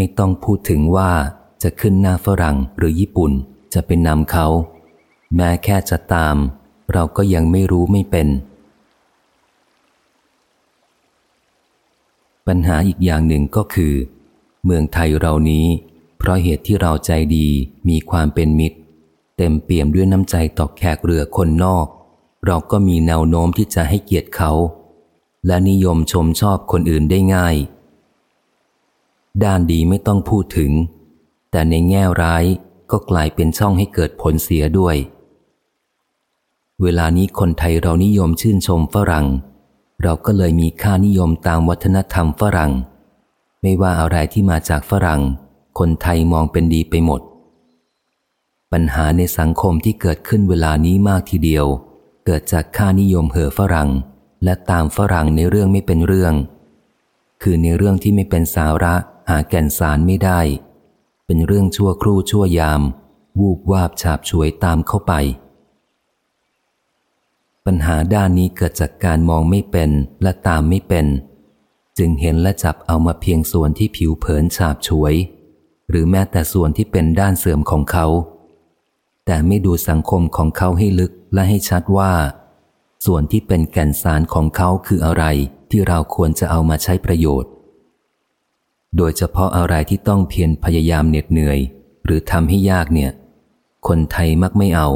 ไม่ต้องพูดถึงว่าจะขึ้นหน้าฝรั่งหรือญี่ปุ่นจะเป็นนำเขา แม้แค่จะตาม เราก็ยังไม่รู้ไม่เป็น ปัญหาอีกอย่างหนึ่งก็คือ เมืองไทยเรานี้ เพราะเหตุที่เราใจดีมีความเป็นมิตร เต็มเปี่ยมด้วยน้ำใจต่อแขกเรือคนนอก เราก็มีแนวโน้มที่จะให้เกียรติเขา และนิยมชมชอบคนอื่นได้ง่าย ด้านดีไม่ต้องพูดถึง แต่ในแง่ร้ายก็กลายเป็นช่องให้เกิดผลเสียด้วย เวลานี้คนไทยเรานิยมชื่นชมฝรั่ง เราก็เลยมีค่านิยมตามวัฒนธรรมฝรั่ง ไม่ว่าอะไรที่มาจากฝรั่ง คนไทยมองเป็นดีไปหมด ปัญหาในสังคมที่เกิดขึ้นเวลานี้มากทีเดียว เกิดจากค่านิยมเห่อฝรั่ง และตามฝรั่งในเรื่องไม่เป็นเรื่อง คือในเรื่องที่ไม่เป็นสาระ หาแก่นสารไม่ได้ เป็นเรื่องชั่วครู่ชั่วยาม วูบวาบฉาบฉวยตามเข้าไป ปัญหาด้านนี้เกิดจากการมองไม่เป็นและตามไม่เป็น จึงเห็นและจับเอามาเพียงส่วนที่ผิวเผินฉาบฉวย หรือแม้แต่ส่วนที่เป็นด้านเสื่อมของเขา แต่ไม่ดูสังคมของเขาให้ลึกและให้ชัดว่า ส่วนที่เป็นแก่นสารของเขาคืออะไรที่เราควรจะเอามาใช้ประโยชน์ โดยเฉพาะอะไรที่ต้องเพียรพยายามเหน็ดเหนื่อย หรือทำให้ยากเนี่ย คนไทยมักไม่เอา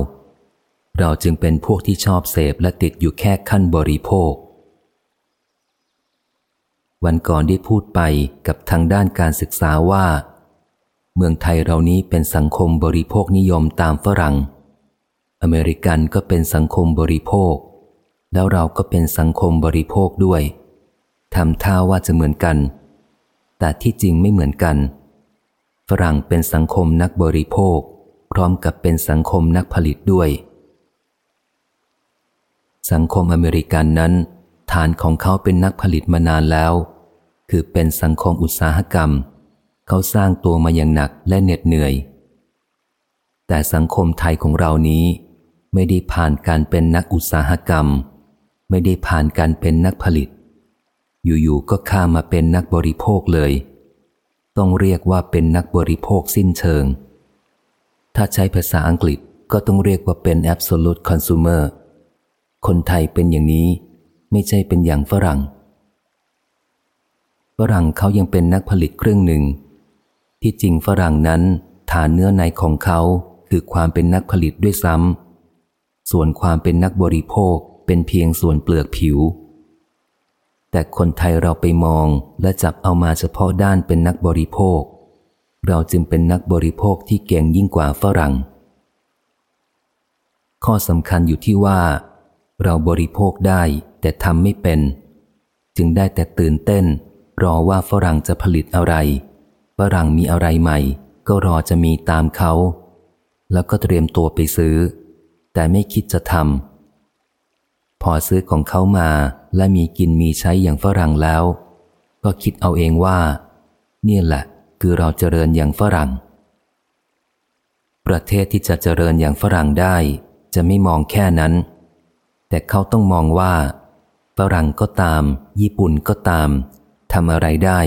เราจึงเป็นพวกที่ชอบเสพและติดอยู่แค่ขั้นบริโภค วันก่อนได้พูดไปกับทางด้านการศึกษาว่า เมืองไทยเรานี้เป็นสังคมบริโภคนิยมตามฝรั่ง อเมริกันก็เป็นสังคมบริโภค แล้วเราก็เป็นสังคมบริโภคด้วยทำท่าว่าจะเหมือนกัน แต่ที่จริงไม่เหมือนกัน ฝรั่งเป็นสังคมนักบริโภค พร้อมกับเป็นสังคมนักผลิตด้วย สังคมอเมริกันนั้น ฐานของเขาเป็นนักผลิตมานานแล้ว คือเป็นสังคมอุตสาหกรรม เขาสร้างตัวมาอย่างหนักและเหน็ดเหนื่อย แต่สังคมไทยของเรานี้ไม่ได้ผ่านการเป็นนักอุตสาหกรรม ไม่ได้ผ่านการเป็นนักผลิต อยู่ๆก็ข้ามาเป็นนักบริโภคเลย ต้องเรียกว่าเป็นนักบริโภคสิ้นเชิง ถ้าใช้ภาษาอังกฤษก็ต้องเรียกว่าเป็น absolute consumer คนไทยเป็นอย่างนี้ ไม่ใช่เป็นอย่างฝรั่ง ฝรั่งเขายังเป็นนักผลิตเครื่องหนึ่ง ที่จริงฝรั่งนั้นฐานเนื้อในของเขาคือความเป็นนักผลิตด้วยซ้ำส่วนความเป็นนักบริโภคเป็นเพียงส่วนเปลือกผิว แต่คนไทยเราไปมองและจับเอามาเฉพาะด้านเป็นนักบริโภค เราจึงเป็นนักบริโภคที่เก่งยิ่งกว่าฝรั่ง ข้อสำคัญอยู่ที่ว่า เราบริโภคได้แต่ทำไม่เป็น จึงได้แต่ตื่นเต้น รอว่าฝรั่งจะผลิตอะไร ฝรั่งมีอะไรใหม่ ก็รอจะมีตามเขา แล้วก็เตรียมตัวไปซื้อ แต่ไม่คิดจะทำพอซื้อของเขามา และมีกินมีใช้อย่างฝรั่งแล้ว ก็คิดเอาเองว่า เนี่ยแหละคือเราเจริญอย่างฝรั่ง ประเทศที่จะเจริญอย่างฝรั่งได้ จะไม่มองแค่นั้น แต่เขาต้องมองว่า ฝรั่งก็ตาม ญี่ปุ่นก็ตามทำอะไรได้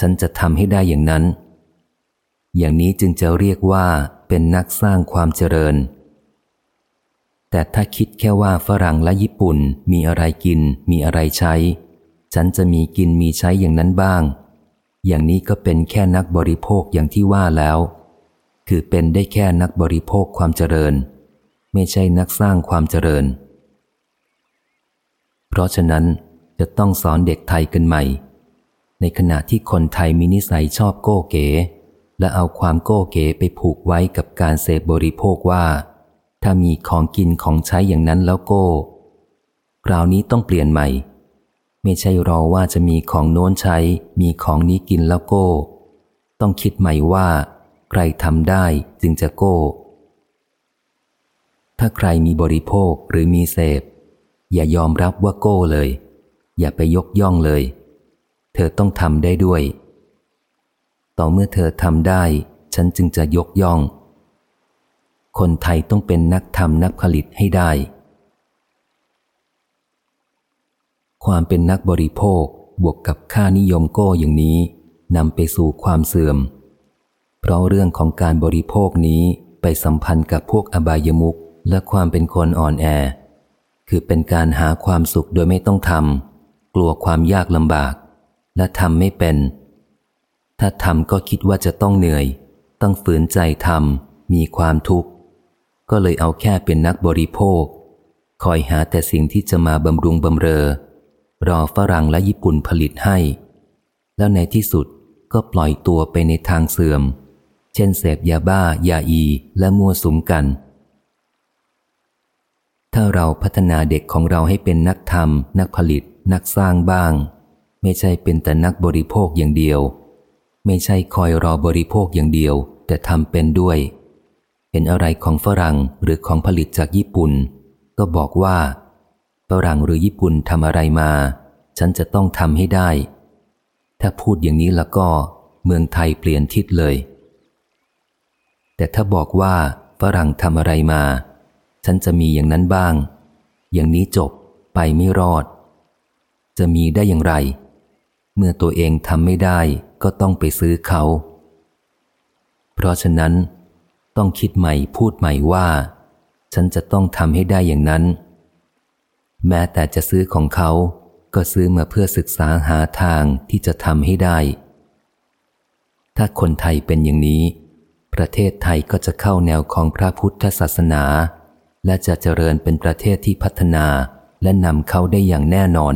ฉันจะทำให้ได้อย่างนั้น อย่างนี้จึงจะเรียกว่าเป็นนักสร้างความเจริญ แต่ถ้าคิดแค่ว่าฝรั่งและญี่ปุ่นมีอะไรกิน มีอะไรใช้ ฉันจะมีกินมีใช้อย่างนั้นบ้าง อย่างนี้ก็เป็นแค่นักบริโภคอย่างที่ว่าแล้ว คือเป็นได้แค่นักบริโภคความเจริญ ไม่ใช่นักสร้างความเจริญ เพราะฉะนั้นจะต้องสอนเด็กไทยกันใหม่ ในขณะที่คนไทยมีนิสัยชอบโก้เก๋ และเอาความโก้เก๋ไปผูกไว้กับการเสพบริโภคว่า ถ้ามีของกินของใช้อย่างนั้นแล้วก็คราวนี้ต้องเปลี่ยนใหม่ ไม่ใช่รอว่าจะมีของโน้นใช้ มีของนี้กินแล้วก็ต้องคิดใหม่ว่า ใครทำได้จึงจะโก้ ถ้าใครมีบริโภคหรือมีเสพ อย่ายอมรับว่าโก้เลย อย่าไปยกย่องเลย เธอต้องทำได้ด้วย ต่อเมื่อเธอทำได้ ฉันจึงจะยกย่อง คนไทยต้องเป็นนักทำนักผลิตให้ได้ ความเป็นนักบริโภคบวกกับค่านิยมโก้อย่างนี้นำไปสู่ความเสื่อม เพราะเรื่องของการบริโภคนี้ไปสัมพันธ์กับพวกอบายมุขและความเป็นคนอ่อนแอ คือเป็นการหาความสุขโดยไม่ต้องทำกลัวความยากลำบาก และทำไม่เป็น ถ้าทำก็คิดว่าจะต้องเหนื่อย ต้องฝืนใจทำมีความทุกข์ ก็เลยเอาแค่เป็นนักบริโภค คอยหาแต่สิ่งที่จะมาบำรุงบำเรอ รอฝรั่งและญี่ปุ่นผลิตให้ แล้วในที่สุดก็ปล่อยตัวไปในทางเสื่อม เช่นเสพยาบ้ายาอี และมั่วสุมกัน ถ้าเราพัฒนาเด็กของเราให้เป็นนักทำนักผลิต นักสร้างบ้าง ไม่ใช่เป็นแต่นักบริโภคอย่างเดียว ไม่ใช่คอยรอบริโภคอย่างเดียว แต่ทำเป็นด้วย ห็นอะไรของฝรั่งหรือของผลิตจากญี่ปุ่น ก็บอกว่าฝรั่งหรือญี่ปุ่นทำอะไรมา ฉันจะต้องทำให้ได้ ถ้าพูดอย่างนี้แล้วก็เมืองไทยเปลี่ยนทิศเลย แต่ถ้าบอกว่าฝรั่งทำอะไรมา ฉันจะมีอย่างนั้นบ้าง อย่างนี้จบไปไม่รอด จะมีได้อย่างไร เมื่อตัวเองทำไม่ได้ก็ต้องไปซื้อเขา เพราะฉะนั้น ต้องคิดใหม่พูดใหม่ว่า ฉันจะต้องทำให้ได้อย่างนั้น แม้แต่จะซื้อของเขาก็ซื้อมาเพื่อศึกษาหาทางที่จะทำให้ได้ ถ้าคนไทยเป็นอย่างนี้ ประเทศไทยก็จะเข้าแนวของพระพุทธศาสนา และจะเจริญเป็นประเทศที่พัฒนาและนำเข้าได้อย่างแน่นอน